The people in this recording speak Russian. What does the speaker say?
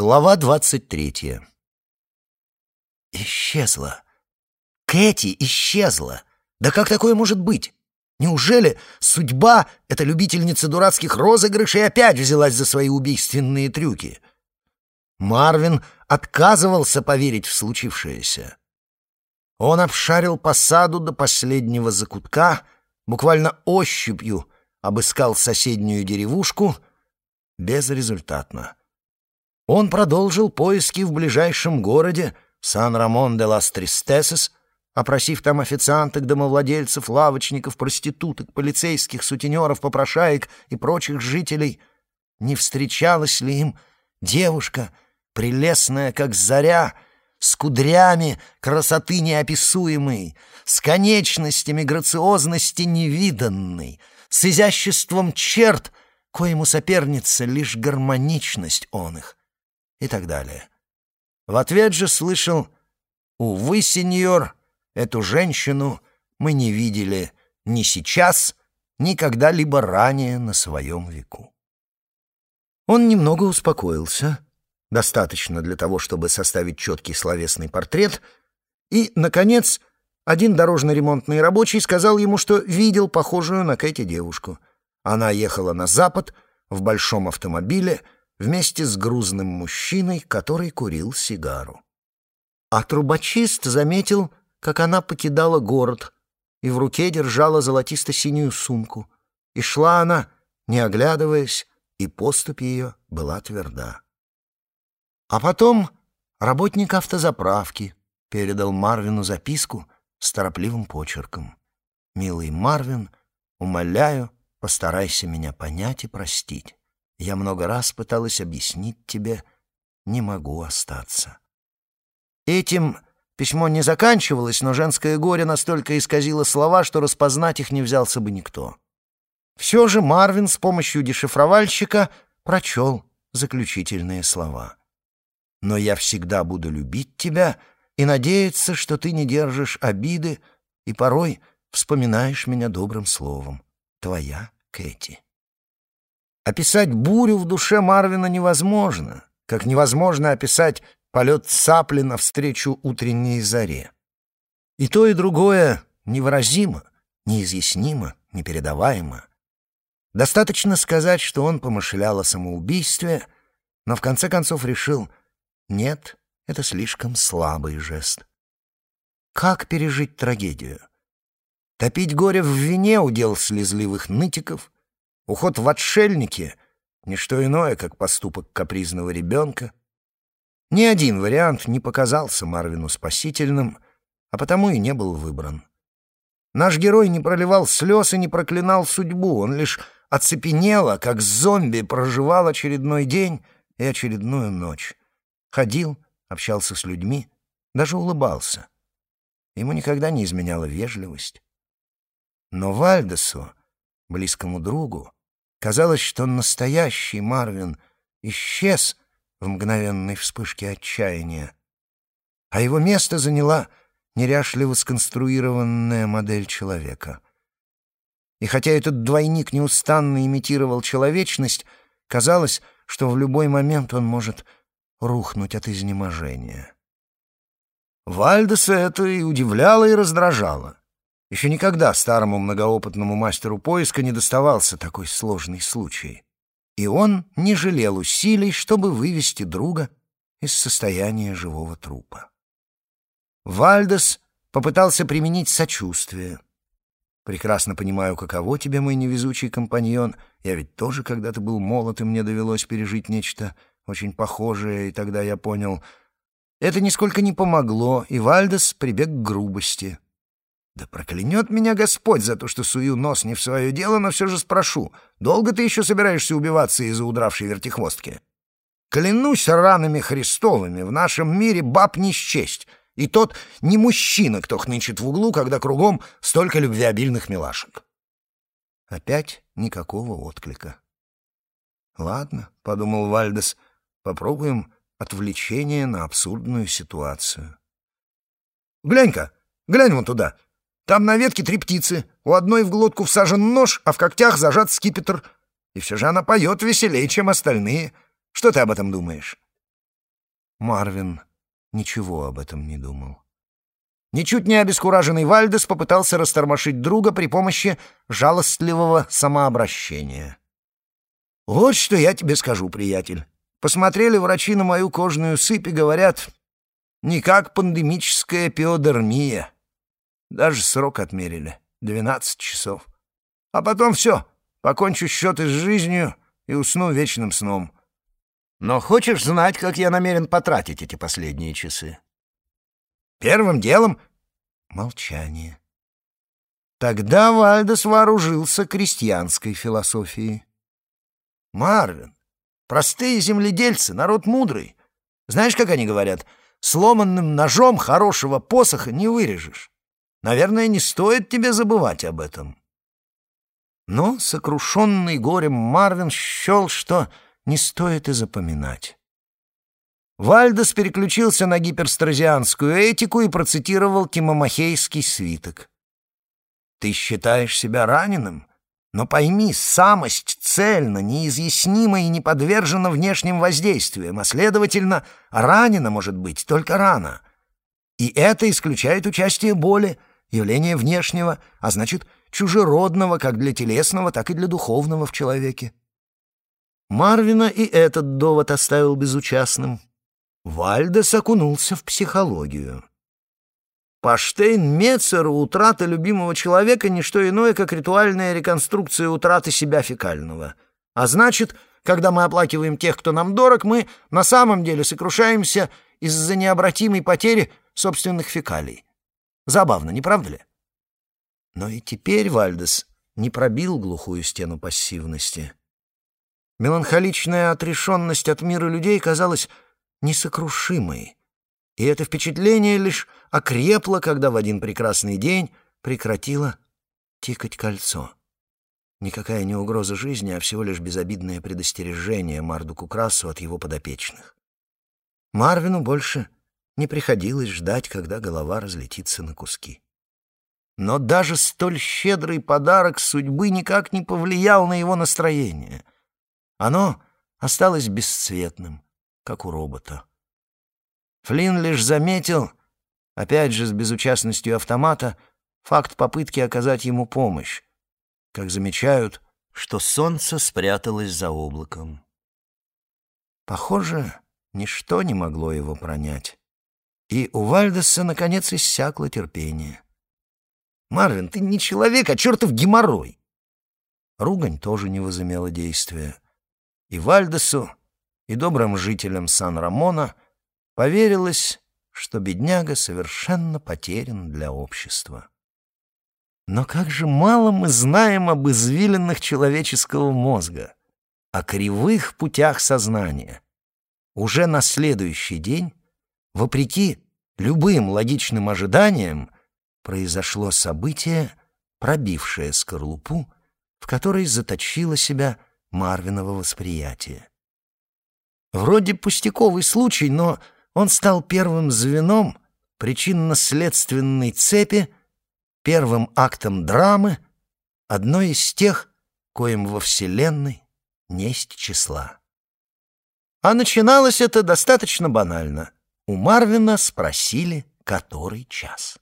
Глава двадцать третья. Исчезла. Кэти исчезла. Да как такое может быть? Неужели судьба, эта любительница дурацких розыгрышей, опять взялась за свои убийственные трюки? Марвин отказывался поверить в случившееся. Он обшарил по саду до последнего закутка, буквально ощупью обыскал соседнюю деревушку безрезультатно. Он продолжил поиски в ближайшем городе Сан-Рамон-де-лас Тристесес, опросив там официанток, домовладельцев, лавочников, проституток, полицейских, сутенеров, попрошаек и прочих жителей. Не встречалась ли им девушка, прелестная, как заря, с кудрями красоты неописуемой, с конечностями грациозности невиданной, с изяществом черт, коему соперница лишь гармоничность он их, и так далее. В ответ же слышал «Увы, сеньор, эту женщину мы не видели ни сейчас, ни когда-либо ранее на своем веку». Он немного успокоился, достаточно для того, чтобы составить четкий словесный портрет, и, наконец, один дорожно-ремонтный рабочий сказал ему, что видел похожую на Кэти девушку. Она ехала на запад в большом автомобиле вместе с грузным мужчиной, который курил сигару. А трубочист заметил, как она покидала город и в руке держала золотисто-синюю сумку. И шла она, не оглядываясь, и поступь ее была тверда. А потом работник автозаправки передал Марвину записку с торопливым почерком. «Милый Марвин, умоляю, постарайся меня понять и простить. Я много раз пыталась объяснить тебе, не могу остаться». Этим письмо не заканчивалось, но женское горе настолько исказило слова, что распознать их не взялся бы никто. Все же Марвин с помощью дешифровальщика прочел заключительные слова но я всегда буду любить тебя и надеяться, что ты не держишь обиды и порой вспоминаешь меня добрым словом. Твоя Кэти. Описать бурю в душе Марвина невозможно, как невозможно описать полет цапли навстречу утренней заре. И то, и другое невыразимо, неизъяснимо, непередаваемо. Достаточно сказать, что он помышлял о самоубийстве, но в конце концов решил, нет, это слишком слабый жест. Как пережить трагедию? Топить горе в вине — удел слезливых нытиков, уход в отшельники — ничто иное, как поступок капризного ребенка. Ни один вариант не показался Марвину спасительным, а потому и не был выбран. Наш герой не проливал слез и не проклинал судьбу, он лишь оцепенело, как зомби, проживал очередной день и очередную ночь. Ходил, общался с людьми, даже улыбался. Ему никогда не изменяла вежливость. Но Вальдесу, близкому другу, казалось, что настоящий Марвин исчез в мгновенной вспышке отчаяния, а его место заняла неряшливо сконструированная модель человека. И хотя этот двойник неустанно имитировал человечность, казалось, что в любой момент он может рухнуть от изнеможения. Вальдеса это и удивляло, и раздражало. Еще никогда старому многоопытному мастеру поиска не доставался такой сложный случай. И он не жалел усилий, чтобы вывести друга из состояния живого трупа. Вальдес попытался применить сочувствие. «Прекрасно понимаю, каково тебе, мой невезучий компаньон. Я ведь тоже когда-то был молод, и мне довелось пережить нечто очень похожее, и тогда я понял... Это нисколько не помогло, и Вальдес прибег к грубости. Да проклянет меня Господь за то, что сую нос не в свое дело, но все же спрошу, долго ты еще собираешься убиваться из-за удравшей вертихвостки? Клянусь ранами Христовыми, в нашем мире баб не счесть, и тот не мужчина, кто хнычет в углу, когда кругом столько любвеобильных милашек. Опять никакого отклика. «Ладно», — подумал Вальдес, — Попробуем отвлечение на абсурдную ситуацию. «Глянь-ка, глянь вон туда. Там на ветке три птицы. У одной в глотку всажен нож, а в когтях зажат скипетр. И все же она поет веселее, чем остальные. Что ты об этом думаешь?» Марвин ничего об этом не думал. Ничуть не обескураженный Вальдес попытался растормошить друга при помощи жалостливого самообращения. «Вот что я тебе скажу, приятель. Посмотрели врачи на мою кожную сыпь и говорят, никак пандемическая пиодермия. Даже срок отмерили — двенадцать часов. А потом все, покончу счеты с жизнью и усну вечным сном. Но хочешь знать, как я намерен потратить эти последние часы?» Первым делом — молчание. Тогда Вальдес вооружился крестьянской философией. «Марвин, простые земледельцы, народ мудрый. Знаешь, как они говорят, сломанным ножом хорошего посоха не вырежешь. Наверное, не стоит тебе забывать об этом». Но, сокрушенный горем, Марвин счел, что не стоит и запоминать. Вальдес переключился на гиперстразианскую этику и процитировал тимомахейский свиток. «Ты считаешь себя раненым? Но пойми, самость цельна, неизъяснима и не подвержена внешним воздействиям, а, следовательно, ранена может быть только рана. И это исключает участие боли, явление внешнего, а значит, чужеродного как для телесного, так и для духовного в человеке. Марвина и этот довод оставил безучастным. Вальдес окунулся в психологию. По Штейн-Мецеру утрата любимого человека — не что иное, как ритуальная реконструкция утраты себя фекального. А значит, когда мы оплакиваем тех, кто нам дорог, мы на самом деле сокрушаемся из-за необратимой потери собственных фекалий. Забавно, не правда ли? Но и теперь Вальдес не пробил глухую стену пассивности. Меланхоличная отрешенность от мира людей казалась несокрушимой. И это впечатление лишь окрепло, когда в один прекрасный день прекратило тикать кольцо. Никакая не угроза жизни, а всего лишь безобидное предостережение Мардуку Красу от его подопечных. Марвину больше не приходилось ждать, когда голова разлетится на куски. Но даже столь щедрый подарок судьбы никак не повлиял на его настроение. Оно осталось бесцветным, как у робота. Флинн лишь заметил, опять же с безучастностью автомата, факт попытки оказать ему помощь, как замечают, что солнце спряталось за облаком. Похоже, ничто не могло его пронять. И у Вальдеса, наконец, иссякло терпение. «Марвин, ты не человек, а чертов геморрой!» Ругань тоже не возымела действия. И Вальдесу, и добрым жителям Сан-Рамона поверилось, что бедняга совершенно потерян для общества. Но как же мало мы знаем об извилинах человеческого мозга, о кривых путях сознания. Уже на следующий день, вопреки любым логичным ожиданиям, произошло событие, пробившее скорлупу, в которой заточило себя Марвиново восприятие. Вроде пустяковый случай, но он стал первым звеном причинно-следственной цепи, первым актом драмы, одной из тех, коим во Вселенной несть числа. А начиналось это достаточно банально. У Марвина спросили, который час.